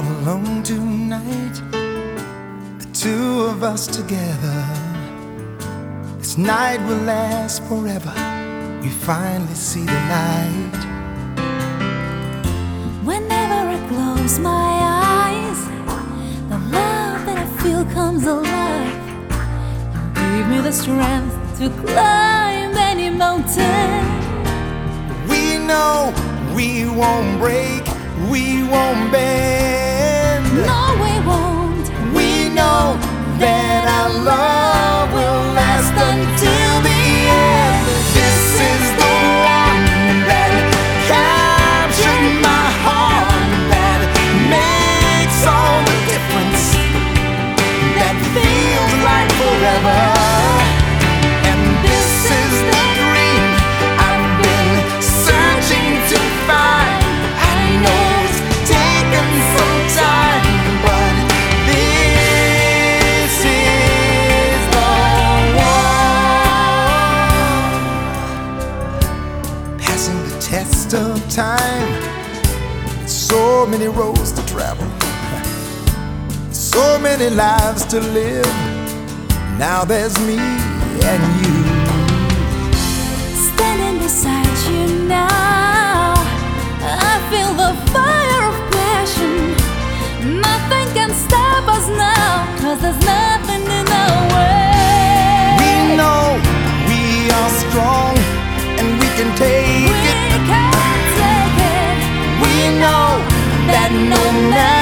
all alone tonight. The two of us together. This night will last forever. We finally see the light. Whenever I close my eyes, the love that I feel comes alive. You give me the strength to climb any mountain. We know we won't break, we won't bend. No, we won't. Passing the test of time. So many roads to travel, so many lives to live. Now there's me and you. no matter